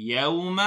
يوم